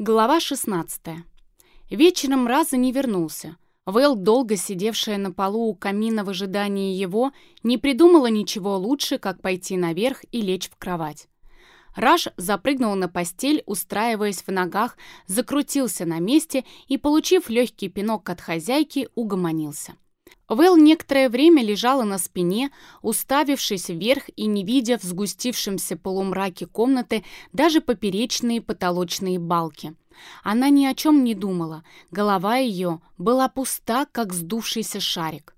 Глава 16. Вечером Раза не вернулся. Вэл, долго сидевшая на полу у камина в ожидании его, не придумала ничего лучше, как пойти наверх и лечь в кровать. Раш запрыгнул на постель, устраиваясь в ногах, закрутился на месте и, получив легкий пинок от хозяйки, угомонился. Вэл некоторое время лежала на спине, уставившись вверх и не видя в сгустившемся полумраке комнаты даже поперечные потолочные балки. Она ни о чем не думала, голова ее была пуста, как сдувшийся шарик.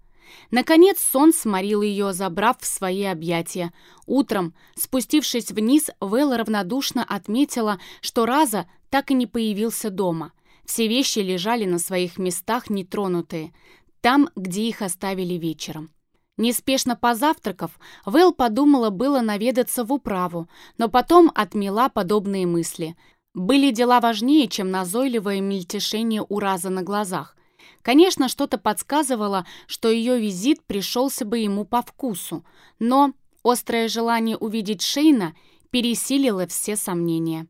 Наконец сон сморил ее, забрав в свои объятия. Утром, спустившись вниз, Вэл равнодушно отметила, что Раза так и не появился дома. Все вещи лежали на своих местах нетронутые там, где их оставили вечером. Неспешно позавтракав, Вэл подумала было наведаться в управу, но потом отмела подобные мысли. Были дела важнее, чем назойливое мельтешение ураза на глазах. Конечно, что-то подсказывало, что ее визит пришелся бы ему по вкусу, но острое желание увидеть Шейна пересилило все сомнения.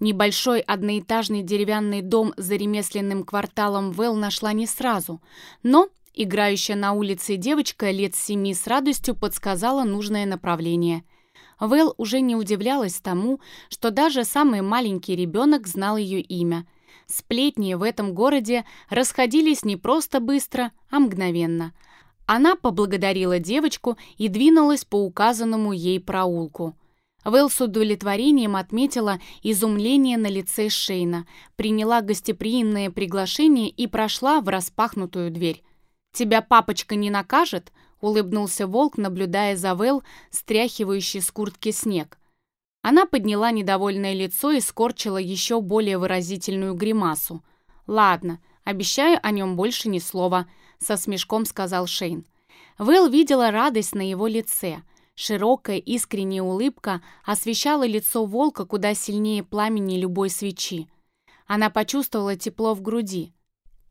Небольшой одноэтажный деревянный дом за ремесленным кварталом Вэл нашла не сразу, но играющая на улице девочка лет семи с радостью подсказала нужное направление. Вэл уже не удивлялась тому, что даже самый маленький ребенок знал ее имя. Сплетни в этом городе расходились не просто быстро, а мгновенно. Она поблагодарила девочку и двинулась по указанному ей проулку. Вэл с удовлетворением отметила изумление на лице Шейна, приняла гостеприимное приглашение и прошла в распахнутую дверь. «Тебя папочка не накажет?» — улыбнулся волк, наблюдая за Вэл, стряхивающий с куртки снег. Она подняла недовольное лицо и скорчила еще более выразительную гримасу. «Ладно, обещаю о нем больше ни слова», — со смешком сказал Шейн. Вэл видела радость на его лице — Широкая искренняя улыбка освещала лицо волка куда сильнее пламени любой свечи. Она почувствовала тепло в груди.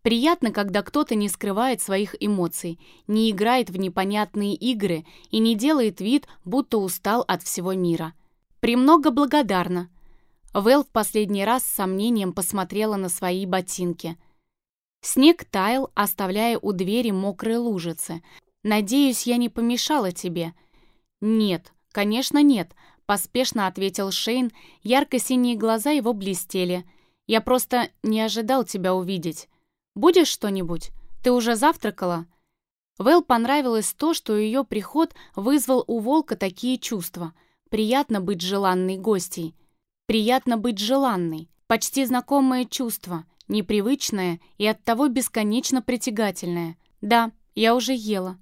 Приятно, когда кто-то не скрывает своих эмоций, не играет в непонятные игры и не делает вид, будто устал от всего мира. «Премного благодарна». Вэл в последний раз с сомнением посмотрела на свои ботинки. Снег таял, оставляя у двери мокрые лужицы. «Надеюсь, я не помешала тебе», «Нет, конечно нет», — поспешно ответил Шейн. Ярко-синие глаза его блестели. «Я просто не ожидал тебя увидеть. Будешь что-нибудь? Ты уже завтракала?» Вэл понравилось то, что ее приход вызвал у волка такие чувства. Приятно быть желанной гостьей. Приятно быть желанной. Почти знакомое чувство, непривычное и оттого бесконечно притягательное. Да, я уже ела.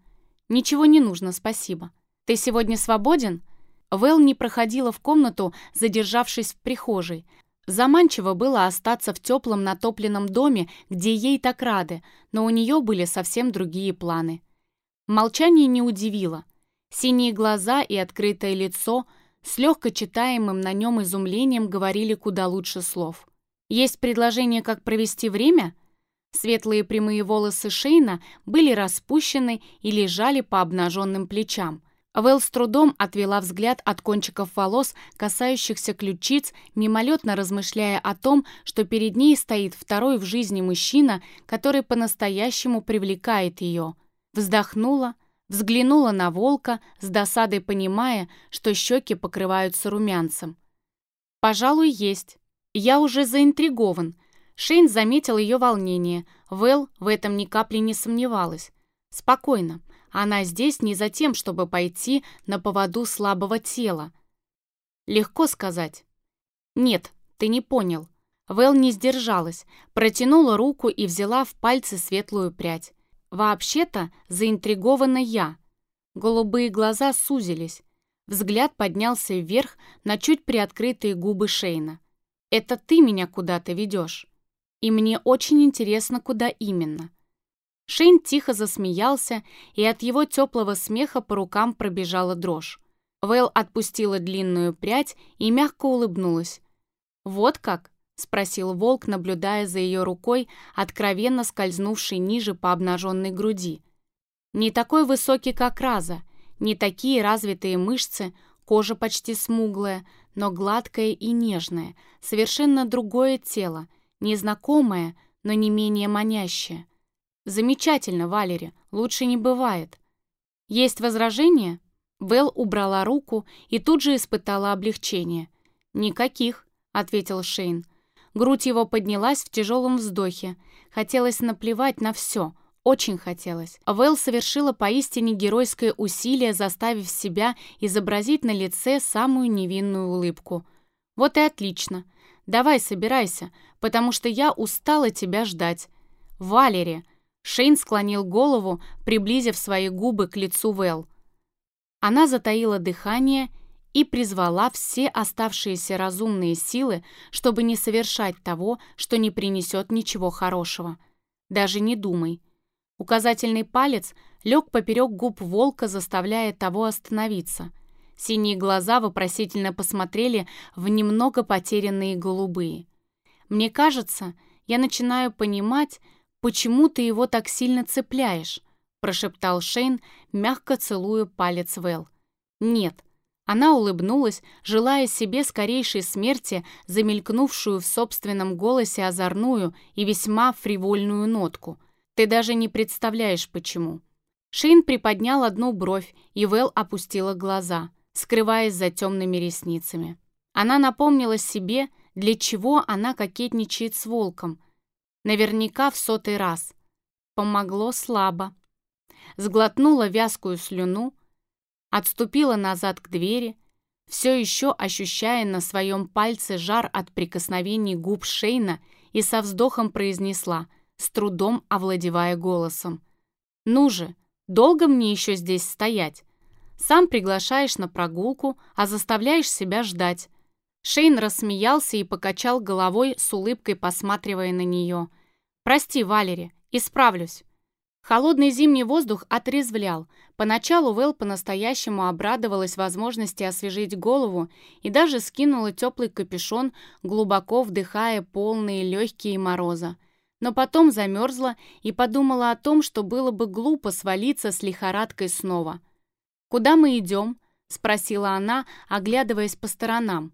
Ничего не нужно, спасибо. «Ты сегодня свободен?» Вэл не проходила в комнату, задержавшись в прихожей. Заманчиво было остаться в теплом натопленном доме, где ей так рады, но у нее были совсем другие планы. Молчание не удивило. Синие глаза и открытое лицо с легко читаемым на нем изумлением говорили куда лучше слов. «Есть предложение, как провести время?» Светлые прямые волосы Шейна были распущены и лежали по обнаженным плечам. Вэл с трудом отвела взгляд от кончиков волос, касающихся ключиц, мимолетно размышляя о том, что перед ней стоит второй в жизни мужчина, который по-настоящему привлекает ее. Вздохнула, взглянула на волка, с досадой понимая, что щеки покрываются румянцем. «Пожалуй, есть. Я уже заинтригован». Шейн заметил ее волнение. Вэл в этом ни капли не сомневалась. «Спокойно. Она здесь не за тем, чтобы пойти на поводу слабого тела. Легко сказать. Нет, ты не понял. Вэл не сдержалась, протянула руку и взяла в пальцы светлую прядь. Вообще-то заинтригована я. Голубые глаза сузились. Взгляд поднялся вверх на чуть приоткрытые губы Шейна. «Это ты меня куда-то ведешь. И мне очень интересно, куда именно. Шейн тихо засмеялся, и от его теплого смеха по рукам пробежала дрожь. Вэл отпустила длинную прядь и мягко улыбнулась. «Вот как?» — спросил волк, наблюдая за ее рукой, откровенно скользнувшей ниже по обнаженной груди. «Не такой высокий, как Раза, не такие развитые мышцы, кожа почти смуглая, но гладкое и нежное, совершенно другое тело, незнакомое, но не менее манящее. Замечательно, Валери, лучше не бывает. Есть возражения? Вэл убрала руку и тут же испытала облегчение. «Никаких», — ответил Шейн. Грудь его поднялась в тяжелом вздохе. Хотелось наплевать на все, очень хотелось. Вэл совершила поистине геройское усилие, заставив себя изобразить на лице самую невинную улыбку. «Вот и отлично. Давай собирайся, потому что я устала тебя ждать. Валери!» Шейн склонил голову, приблизив свои губы к лицу Вэл. Она затаила дыхание и призвала все оставшиеся разумные силы, чтобы не совершать того, что не принесет ничего хорошего. Даже не думай. Указательный палец лег поперек губ волка, заставляя того остановиться. Синие глаза вопросительно посмотрели в немного потерянные голубые. «Мне кажется, я начинаю понимать, почему ты его так сильно цепляешь», прошептал Шейн, мягко целуя палец Вэл. «Нет». Она улыбнулась, желая себе скорейшей смерти, замелькнувшую в собственном голосе озорную и весьма фривольную нотку. «Ты даже не представляешь, почему». Шейн приподнял одну бровь, и Вэл опустила глаза, скрываясь за темными ресницами. Она напомнила себе, для чего она кокетничает с волком. Наверняка в сотый раз. Помогло слабо сглотнула вязкую слюну, отступила назад к двери, все еще ощущая на своем пальце жар от прикосновений губ Шейна и со вздохом произнесла, с трудом овладевая голосом. «Ну же, долго мне еще здесь стоять? Сам приглашаешь на прогулку, а заставляешь себя ждать». Шейн рассмеялся и покачал головой с улыбкой, посматривая на нее. «Прости, Валери, исправлюсь». Холодный зимний воздух отрезвлял. Поначалу Вэл по-настоящему обрадовалась возможности освежить голову и даже скинула теплый капюшон, глубоко вдыхая полные легкие мороза. Но потом замерзла и подумала о том, что было бы глупо свалиться с лихорадкой снова. «Куда мы идем?» — спросила она, оглядываясь по сторонам.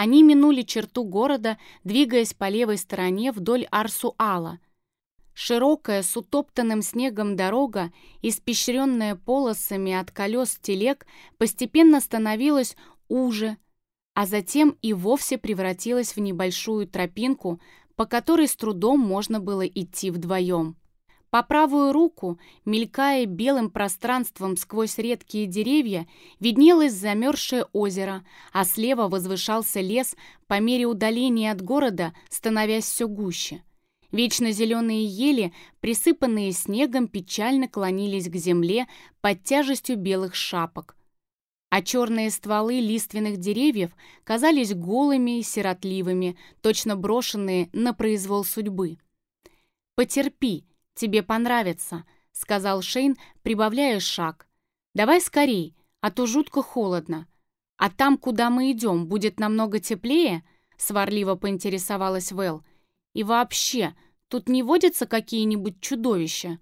Они минули черту города, двигаясь по левой стороне вдоль Арсуала — Широкая, с утоптанным снегом дорога, испещренная полосами от колес телег, постепенно становилась уже, а затем и вовсе превратилась в небольшую тропинку, по которой с трудом можно было идти вдвоем. По правую руку, мелькая белым пространством сквозь редкие деревья, виднелось замерзшее озеро, а слева возвышался лес, по мере удаления от города становясь все гуще. Вечно зеленые ели, присыпанные снегом, печально клонились к земле под тяжестью белых шапок. А черные стволы лиственных деревьев казались голыми и сиротливыми, точно брошенные на произвол судьбы. «Потерпи, тебе понравится», — сказал Шейн, прибавляя шаг. «Давай скорей, а то жутко холодно. А там, куда мы идем, будет намного теплее?» — сварливо поинтересовалась Вэл. И вообще, тут не водятся какие-нибудь чудовища?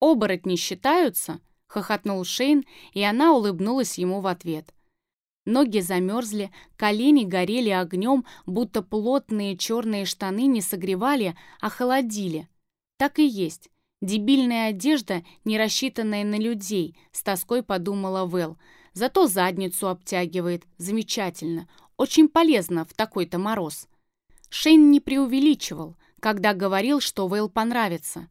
Оборотни считаются?» — хохотнул Шейн, и она улыбнулась ему в ответ. Ноги замерзли, колени горели огнем, будто плотные черные штаны не согревали, а холодили. Так и есть. Дебильная одежда, не рассчитанная на людей, с тоской подумала Вэл. Зато задницу обтягивает. Замечательно. Очень полезно в такой-то мороз. Шейн не преувеличивал, когда говорил, что Вейл понравится.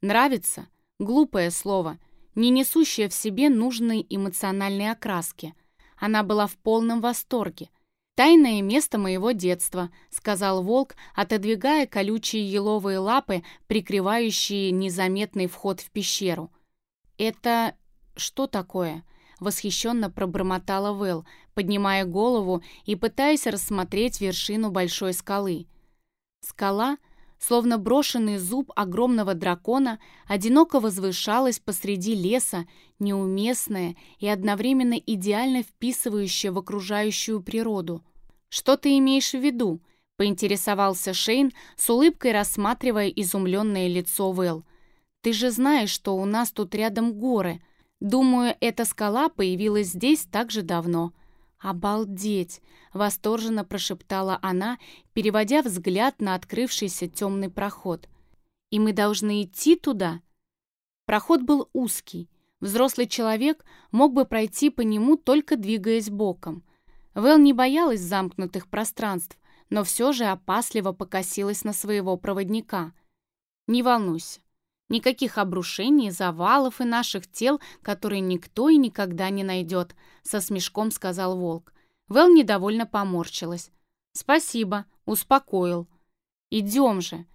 «Нравится» — глупое слово, не несущее в себе нужной эмоциональной окраски. Она была в полном восторге. «Тайное место моего детства», — сказал волк, отодвигая колючие еловые лапы, прикрывающие незаметный вход в пещеру. «Это что такое?» — восхищенно пробормотала Вэл, поднимая голову и пытаясь рассмотреть вершину большой скалы. Скала, словно брошенный зуб огромного дракона, одиноко возвышалась посреди леса, неуместная и одновременно идеально вписывающая в окружающую природу. «Что ты имеешь в виду?» — поинтересовался Шейн, с улыбкой рассматривая изумленное лицо Вэл. «Ты же знаешь, что у нас тут рядом горы. Думаю, эта скала появилась здесь так же давно». «Обалдеть!» — восторженно прошептала она, переводя взгляд на открывшийся темный проход. «И мы должны идти туда?» Проход был узкий. Взрослый человек мог бы пройти по нему, только двигаясь боком. Вэл не боялась замкнутых пространств, но все же опасливо покосилась на своего проводника. «Не волнуйся. Никаких обрушений, завалов и наших тел, которые никто и никогда не найдет», — со смешком сказал волк. Вэл недовольно поморщилась. «Спасибо, успокоил. Идем же».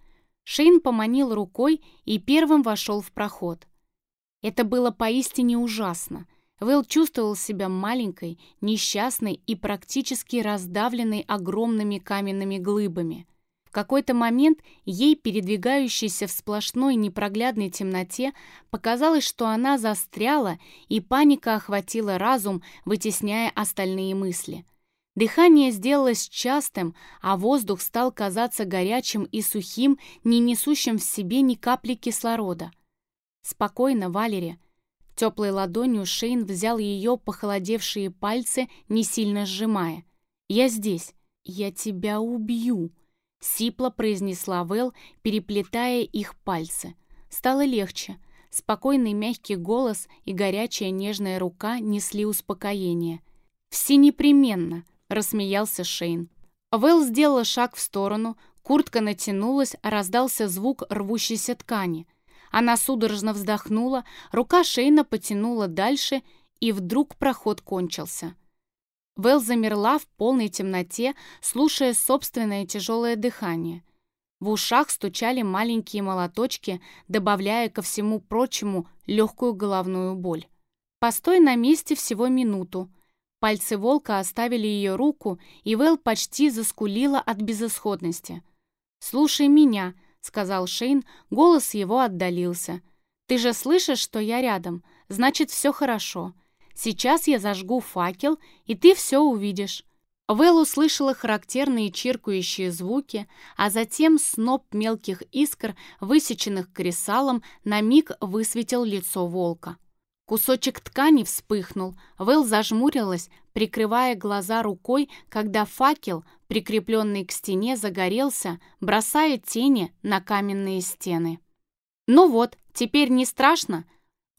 Шейн поманил рукой и первым вошел в проход. Это было поистине ужасно. Вэл чувствовал себя маленькой, несчастной и практически раздавленной огромными каменными глыбами. В какой-то момент ей, передвигающейся в сплошной непроглядной темноте, показалось, что она застряла, и паника охватила разум, вытесняя остальные мысли. Дыхание сделалось частым, а воздух стал казаться горячим и сухим, не несущим в себе ни капли кислорода. «Спокойно, Валери», Теплой ладонью Шейн взял ее похолодевшие пальцы, не сильно сжимая. «Я здесь. Я тебя убью!» Сипло произнесла Вэл, переплетая их пальцы. Стало легче. Спокойный мягкий голос и горячая нежная рука несли успокоение. «Все непременно!» — рассмеялся Шейн. Вэл сделала шаг в сторону, куртка натянулась, раздался звук рвущейся ткани — она судорожно вздохнула, рука Шейна потянула дальше, и вдруг проход кончился. Вэл замерла в полной темноте, слушая собственное тяжелое дыхание. В ушах стучали маленькие молоточки, добавляя ко всему прочему легкую головную боль. Постой на месте всего минуту. Пальцы волка оставили ее руку, и Вэл почти заскулила от безысходности. «Слушай меня», сказал Шейн, голос его отдалился. «Ты же слышишь, что я рядом, значит, все хорошо. Сейчас я зажгу факел, и ты все увидишь». Вэл услышала характерные чиркающие звуки, а затем сноп мелких искр, высеченных кресалом, на миг высветил лицо волка. Кусочек ткани вспыхнул, Вэл зажмурилась, прикрывая глаза рукой, когда факел, прикрепленный к стене, загорелся, бросая тени на каменные стены. «Ну вот, теперь не страшно?»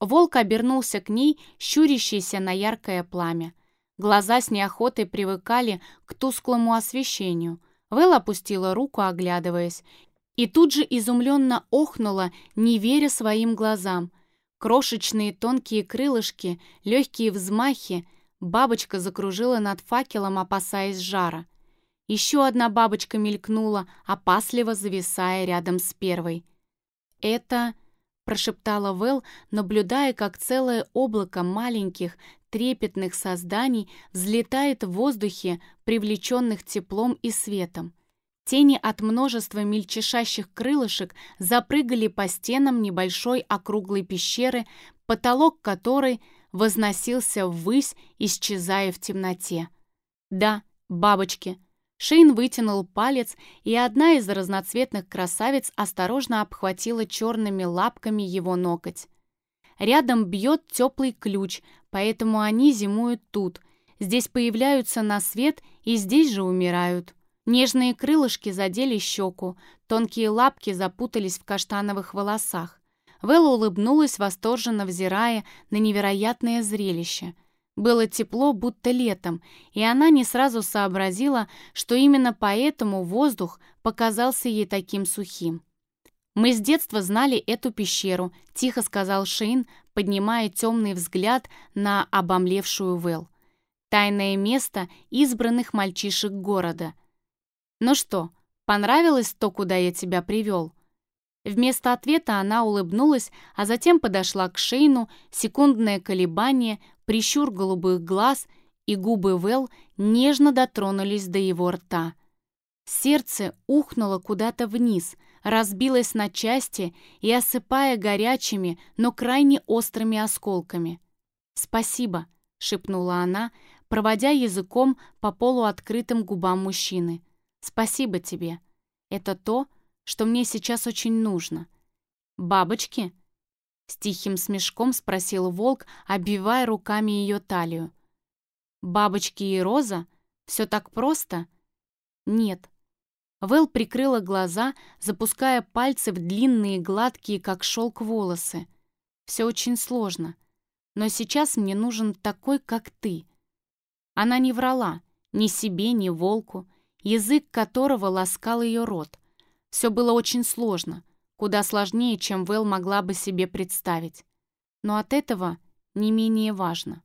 Волк обернулся к ней, щурящийся на яркое пламя. Глаза с неохотой привыкали к тусклому освещению. Вэл опустила руку, оглядываясь, и тут же изумленно охнула, не веря своим глазам – Крошечные тонкие крылышки, легкие взмахи. Бабочка закружила над факелом, опасаясь жара. Еще одна бабочка мелькнула, опасливо зависая рядом с первой. «Это...» — прошептала Вэл, наблюдая, как целое облако маленьких, трепетных созданий взлетает в воздухе, привлеченных теплом и светом. Тени от множества мельчешащих крылышек запрыгали по стенам небольшой округлой пещеры, потолок которой возносился ввысь, исчезая в темноте. Да, бабочки. Шейн вытянул палец, и одна из разноцветных красавиц осторожно обхватила черными лапками его ноготь. Рядом бьет теплый ключ, поэтому они зимуют тут. Здесь появляются на свет и здесь же умирают. Нежные крылышки задели щеку, тонкие лапки запутались в каштановых волосах. Вэлла улыбнулась, восторженно взирая на невероятное зрелище. Было тепло, будто летом, и она не сразу сообразила, что именно поэтому воздух показался ей таким сухим. «Мы с детства знали эту пещеру», — тихо сказал Шейн, поднимая темный взгляд на обомлевшую Вэл. «Тайное место избранных мальчишек города — «Ну что, понравилось то, куда я тебя привел?» Вместо ответа она улыбнулась, а затем подошла к Шейну, секундное колебание, прищур голубых глаз, и губы Вэл нежно дотронулись до его рта. Сердце ухнуло куда-то вниз, разбилось на части и осыпая горячими, но крайне острыми осколками. «Спасибо», — шепнула она, проводя языком по полуоткрытым губам мужчины. Спасибо тебе. Это то, что мне сейчас очень нужно. Бабочки? С тихим смешком спросил волк, обвивая руками ее талию. Бабочки и роза? Все так просто? Нет. Вэл прикрыла глаза, запуская пальцы в длинные, гладкие, как шелк, волосы. Все очень сложно. Но сейчас мне нужен такой, как ты. Она не врала, ни себе, ни волку, язык которого ласкал ее рот. Все было очень сложно, куда сложнее, чем Вэл могла бы себе представить. Но от этого не менее важно.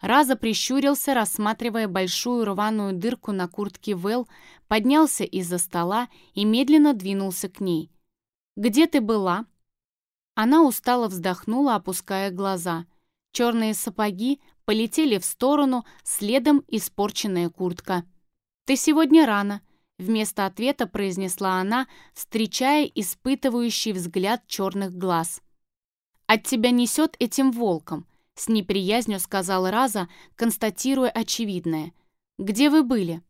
Раза прищурился, рассматривая большую рваную дырку на куртке Вэл, поднялся из-за стола и медленно двинулся к ней. «Где ты была?» Она устало вздохнула, опуская глаза. Черные сапоги полетели в сторону, следом испорченная куртка. «Ты сегодня рано», — вместо ответа произнесла она, встречая испытывающий взгляд черных глаз. «От тебя несет этим волком», — с неприязнью сказал Раза, констатируя очевидное. «Где вы были?»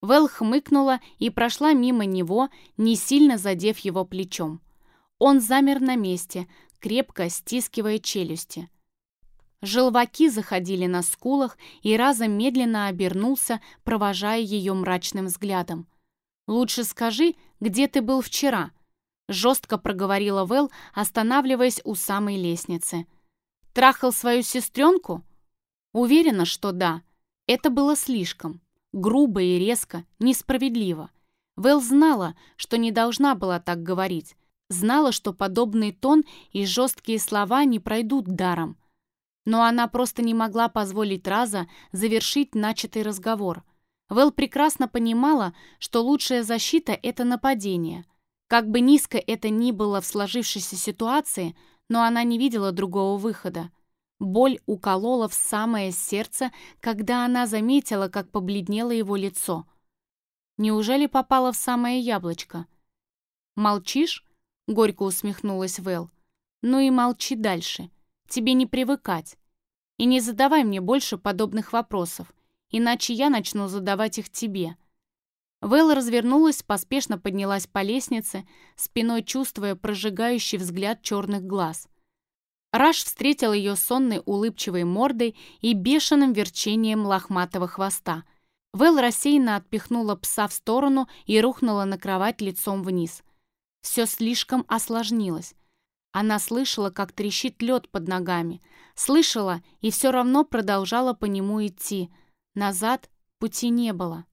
Вэл хмыкнула и прошла мимо него, не сильно задев его плечом. Он замер на месте, крепко стискивая челюсти. Желваки заходили на скулах, и Раза медленно обернулся, провожая ее мрачным взглядом. «Лучше скажи, где ты был вчера?» Жестко проговорила Вэл, останавливаясь у самой лестницы. «Трахал свою сестренку?» Уверена, что да. Это было слишком. Грубо и резко, несправедливо. Вэл знала, что не должна была так говорить. Знала, что подобный тон и жесткие слова не пройдут даром. Но она просто не могла позволить Раза завершить начатый разговор. Вэл прекрасно понимала, что лучшая защита — это нападение. Как бы низко это ни было в сложившейся ситуации, но она не видела другого выхода. Боль уколола в самое сердце, когда она заметила, как побледнело его лицо. Неужели попала в самое яблочко? «Молчишь?» — горько усмехнулась Вэл. «Ну и молчи дальше. Тебе не привыкать. И не задавай мне больше подобных вопросов, иначе я начну задавать их тебе». Вэл развернулась, поспешно поднялась по лестнице, спиной чувствуя прожигающий взгляд черных глаз. Раш встретил ее сонной улыбчивой мордой и бешеным верчением лохматого хвоста. Вэл рассеянно отпихнула пса в сторону и рухнула на кровать лицом вниз. Все слишком осложнилось. Она слышала, как трещит лед под ногами. Слышала и все равно продолжала по нему идти. Назад пути не было.